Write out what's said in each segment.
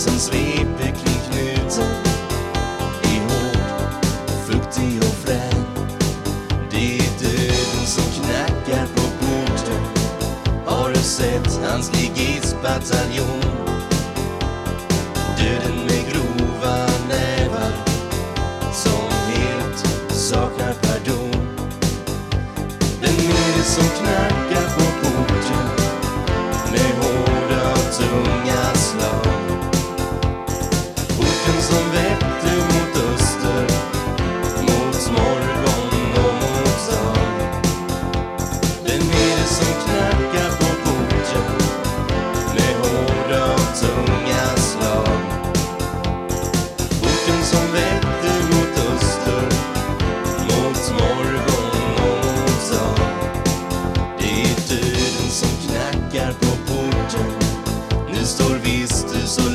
som sveper kring knuten är hård, fuktig och frän. Det är döden som knackar på porten. Har du sett hans ligistbataljon? Döden med grova nävar som helt saknar pardon. Vem är det som knackar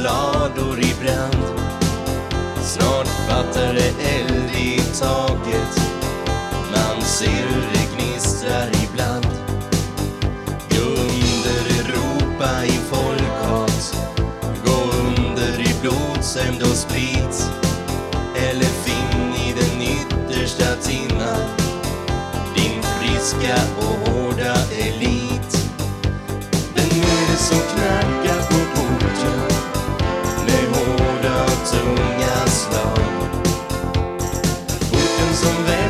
lador i brand. Snart fattar det eld i taket. Man ser hur det gnistrar ibland. Gå under Europa i folkhat. Gå under i blodshämnd och sprit. Eller finn i den yttersta timman din friska och son